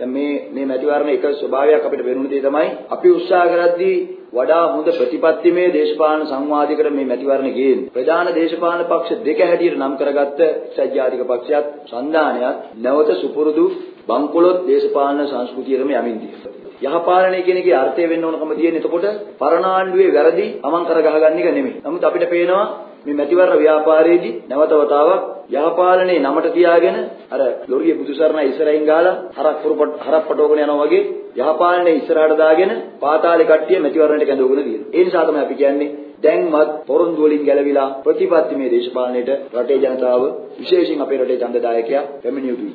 දැන් මේ මේ මැතිවරණ එක ස්වභාවයක් අපිට වෙනුන දේ තමයි අපි උත්සාහ කරද්දී වඩා හොඳ ප්‍රතිපත්තිමය දේශපාලන සංවාදයකට මේ මැතිවරණ ගේන්නේ. ප්‍රධාන දේශපාලන පක්ෂ දෙක හැටියට නම් කරගත්ත සත්‍යාධික පක්ෂයත් සන්දානයත් නැවත සුපුරුදු බංකොලොත් දේශපාලන සංස්කෘතියටම යමින් තියෙනවා. යහපාලනය කියන එකේ අර්ථය වෙන්න ඕනකම තියෙන්නේ එතකොට පරණාණ්ඩුවේ වැරදි අමං කර ගහගන්න එක නෙමෙයි. නමුත් අපිට පේනවා මේ මැතිවරණ ව්‍යාපාරයේදී නැවත වතාවක් යහපාලනයේ නමට තියාගෙන අර ලොරිය බුදුසරණයි ඉස්සරහින් ගාලා හරක් පුරපට හරක් පටවගෙන යනවා වගේ යහපාලනයේ ඉස්සරහට දාගෙන පාතාලේ කට්ටිය මැතිවරණයට කැඳවගෙන තියෙනවා. ඒ නිසා තමයි අපි කියන්නේ දැන්වත් පොරොන්දු වලින් ගැලවිලා ප්‍රතිපත්තිමය දේශපාලනයට රටේ ජනතාව විශේෂයෙන් අපේ රටේ ඡන්දදායකයා පැමිණිය යුතුයි.